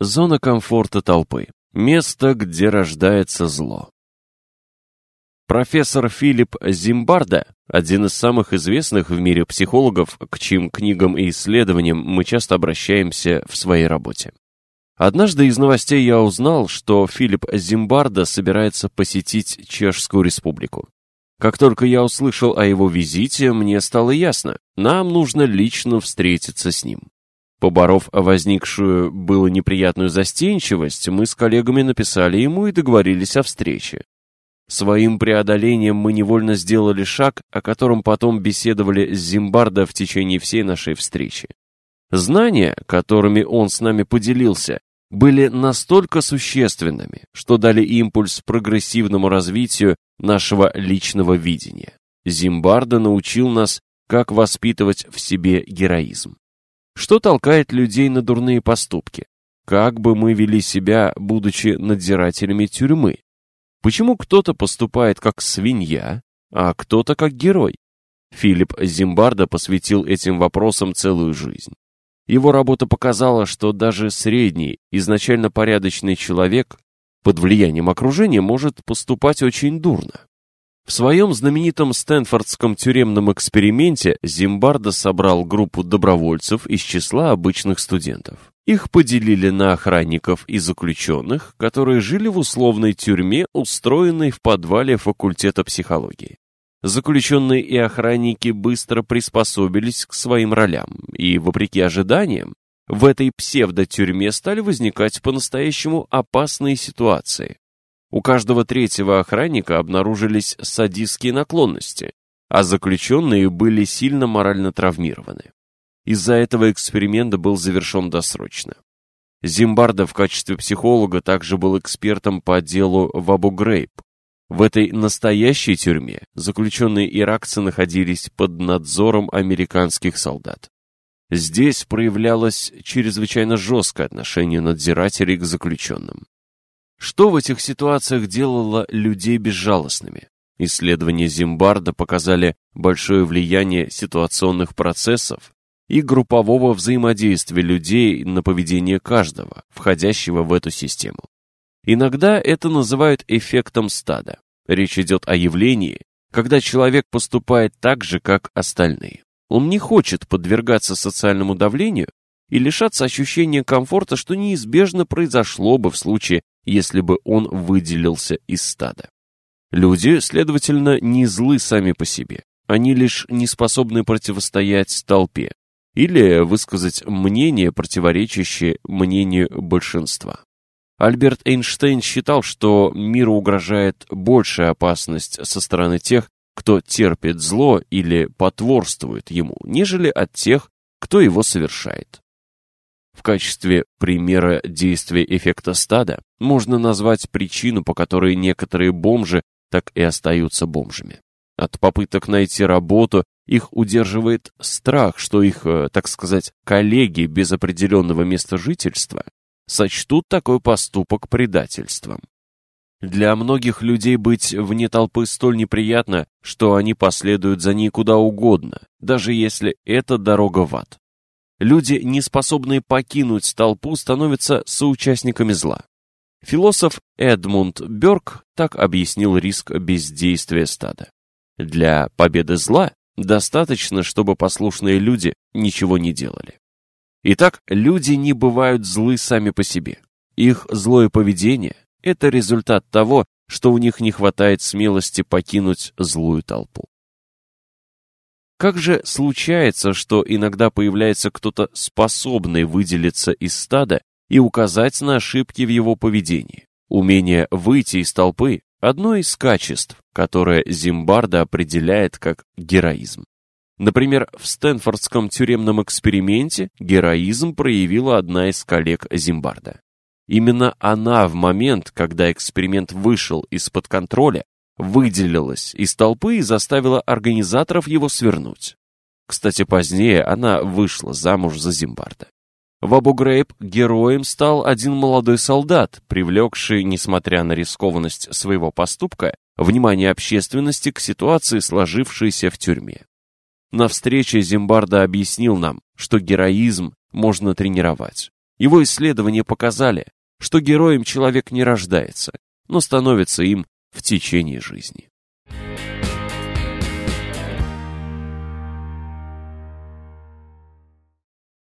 Зона комфорта толпы. Место, где рождается зло. Профессор Филипп Зимбарда, один из самых известных в мире психологов, к чьим книгам и исследованиям мы часто обращаемся в своей работе. Однажды из новостей я узнал, что Филипп Зимбарда собирается посетить Чешскую республику. Как только я услышал о его визите, мне стало ясно, нам нужно лично встретиться с ним. Поборов возникшую было неприятную застенчивость, мы с коллегами написали ему и договорились о встрече. Своим преодолением мы невольно сделали шаг, о котором потом беседовали с Зимбардо в течение всей нашей встречи. Знания, которыми он с нами поделился, были настолько существенными, что дали импульс прогрессивному развитию нашего личного видения. Зимбардо научил нас, как воспитывать в себе героизм. Что толкает людей на дурные поступки? Как бы мы вели себя, будучи надзирателями тюрьмы? Почему кто-то поступает как свинья, а кто-то как герой? Филипп Зимбардо посвятил этим вопросам целую жизнь. Его работа показала, что даже средний, изначально порядочный человек под влиянием окружения может поступать очень дурно. В своем знаменитом Стэнфордском тюремном эксперименте Зимбардо собрал группу добровольцев из числа обычных студентов. Их поделили на охранников и заключенных, которые жили в условной тюрьме, устроенной в подвале факультета психологии. Заключенные и охранники быстро приспособились к своим ролям, и, вопреки ожиданиям, в этой псевдотюрьме стали возникать по-настоящему опасные ситуации. У каждого третьего охранника обнаружились садистские наклонности, а заключенные были сильно морально травмированы. Из-за этого эксперимент был завершен досрочно. Зимбардо в качестве психолога также был экспертом по делу в Абу-Грейб. В этой настоящей тюрьме заключенные иракцы находились под надзором американских солдат. Здесь проявлялось чрезвычайно жесткое отношение надзирателей к заключенным. Что в этих ситуациях делало людей безжалостными? Исследования Зимбарда показали большое влияние ситуационных процессов и группового взаимодействия людей на поведение каждого, входящего в эту систему. Иногда это называют эффектом стада. Речь идет о явлении, когда человек поступает так же, как остальные. Он не хочет подвергаться социальному давлению и лишаться ощущения комфорта, что неизбежно произошло бы в случае, если бы он выделился из стада. Люди, следовательно, не злы сами по себе. Они лишь не способны противостоять толпе или высказать мнение, противоречащее мнению большинства. Альберт Эйнштейн считал, что миру угрожает большая опасность со стороны тех, кто терпит зло или потворствует ему, нежели от тех, кто его совершает. В качестве примера действия эффекта стада можно назвать причину, по которой некоторые бомжи так и остаются бомжами. От попыток найти работу их удерживает страх, что их, э, так сказать, коллеги без определенного места жительства сочтут такой поступок предательством. Для многих людей быть вне толпы столь неприятно, что они последуют за ней куда угодно, даже если это дорога в ад. Люди, не способные покинуть толпу, становятся соучастниками зла. Философ Эдмунд Бёрк так объяснил риск бездействия стада. Для победы зла достаточно, чтобы послушные люди ничего не делали. Итак, люди не бывают злы сами по себе. Их злое поведение – это результат того, что у них не хватает смелости покинуть злую толпу. Как же случается, что иногда появляется кто-то способный выделиться из стада и указать на ошибки в его поведении? Умение выйти из толпы – одно из качеств, которое Зимбарда определяет как героизм. Например, в Стэнфордском тюремном эксперименте героизм проявила одна из коллег Зимбарда. Именно она в момент, когда эксперимент вышел из-под контроля, выделилась из толпы и заставила организаторов его свернуть. Кстати, позднее она вышла замуж за Зимбарда. В Абу-Грейб героем стал один молодой солдат, привлекший, несмотря на рискованность своего поступка, внимание общественности к ситуации, сложившейся в тюрьме. На встрече Зимбарда объяснил нам, что героизм можно тренировать. Его исследования показали, что героем человек не рождается, но становится им в течение жизни.